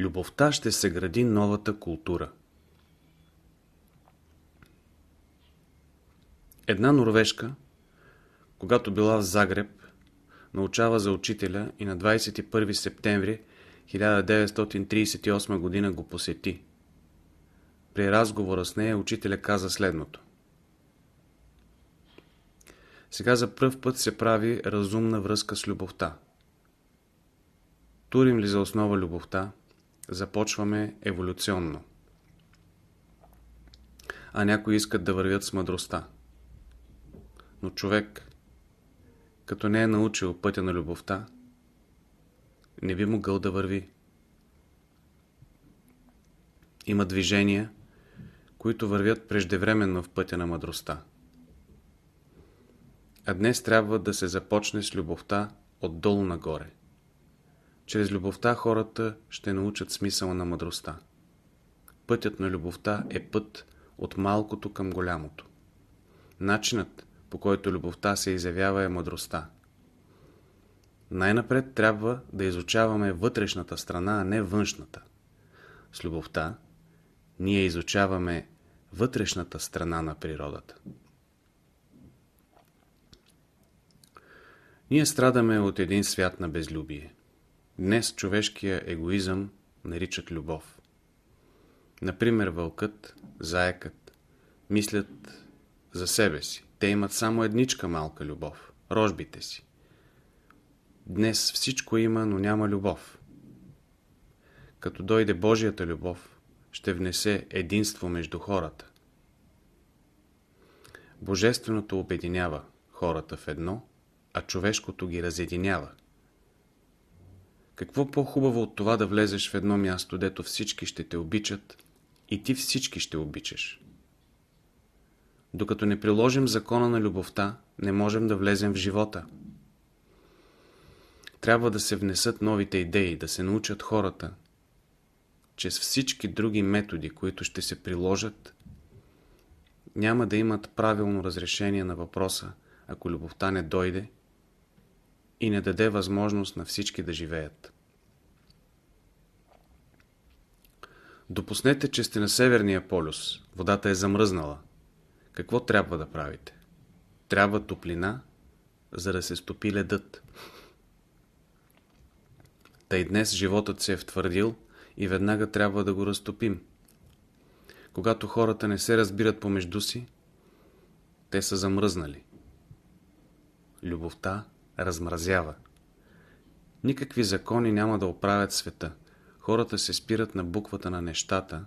Любовта ще се гради новата култура. Една норвежка, когато била в Загреб, научава за учителя и на 21 септември 1938 г. го посети. При разговора с нея учителя каза следното. Сега за пръв път се прави разумна връзка с любовта. Турим ли за основа любовта, започваме еволюционно. А някои искат да вървят с мъдростта. Но човек, като не е научил пътя на любовта, не би могъл да върви. Има движения, които вървят преждевременно в пътя на мъдростта. А днес трябва да се започне с любовта отдолу нагоре. Чрез любовта хората ще научат смисъла на мъдростта. Пътят на любовта е път от малкото към голямото. Начинът, по който любовта се изявява е мъдростта. Най-напред трябва да изучаваме вътрешната страна, а не външната. С любовта ние изучаваме вътрешната страна на природата. Ние страдаме от един свят на безлюбие. Днес човешкия егоизъм наричат любов. Например, вълкът, заекът мислят за себе си. Те имат само едничка малка любов – рожбите си. Днес всичко има, но няма любов. Като дойде Божията любов, ще внесе единство между хората. Божественото обединява хората в едно, а човешкото ги разединява. Какво по-хубаво от това да влезеш в едно място, дето всички ще те обичат и ти всички ще обичаш? Докато не приложим закона на любовта, не можем да влезем в живота. Трябва да се внесат новите идеи, да се научат хората, че с всички други методи, които ще се приложат, няма да имат правилно разрешение на въпроса, ако любовта не дойде и не даде възможност на всички да живеят. Допуснете, че сте на Северния полюс. Водата е замръзнала. Какво трябва да правите? Трябва топлина, за да се стопи ледът. Тъй днес животът се е втвърдил и веднага трябва да го разтопим. Когато хората не се разбират помежду си, те са замръзнали. Любовта размразява. Никакви закони няма да оправят света. Хората се спират на буквата на нещата,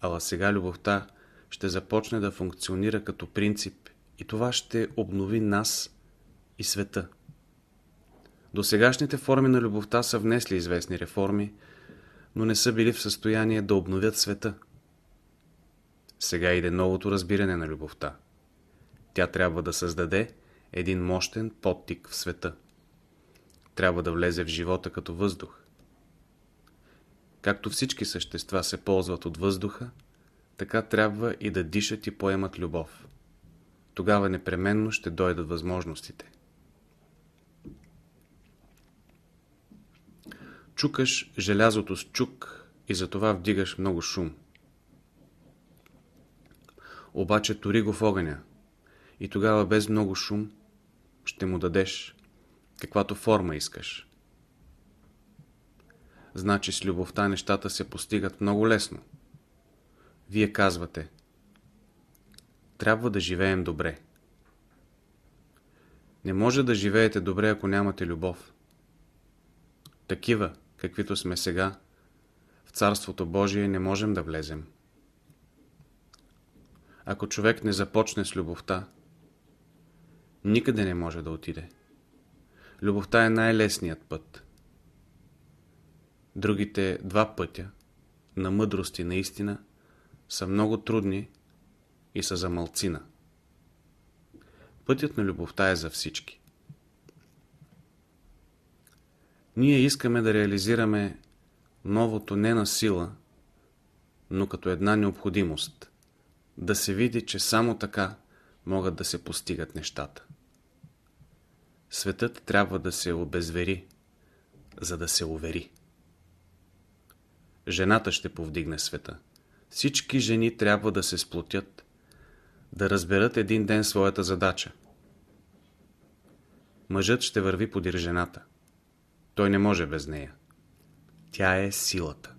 ала сега любовта ще започне да функционира като принцип и това ще обнови нас и света. До сегашните форми на любовта са внесли известни реформи, но не са били в състояние да обновят света. Сега иде новото разбиране на любовта. Тя трябва да създаде един мощен подтик в света. Трябва да влезе в живота като въздух. Както всички същества се ползват от въздуха, така трябва и да дишат и поемат любов. Тогава непременно ще дойдат възможностите. Чукаш желязото с чук и затова вдигаш много шум. Обаче тори го в огъня и тогава без много шум ще му дадеш каквато форма искаш. Значи с любовта нещата се постигат много лесно. Вие казвате Трябва да живеем добре. Не може да живеете добре, ако нямате любов. Такива, каквито сме сега, в Царството Божие не можем да влезем. Ако човек не започне с любовта, никъде не може да отиде. Любовта е най-лесният път. Другите два пътя, на мъдрост и на истина, са много трудни и са за малцина. Пътят на любовта е за всички. Ние искаме да реализираме новото не на сила, но като една необходимост. Да се види, че само така могат да се постигат нещата. Светът трябва да се обезвери, за да се увери. жената ще повдигне света. Всички жени трябва да се сплотят, да разберат един ден своята задача. Мъжът ще върви подир жената. Той не може без нея. Тя е силата.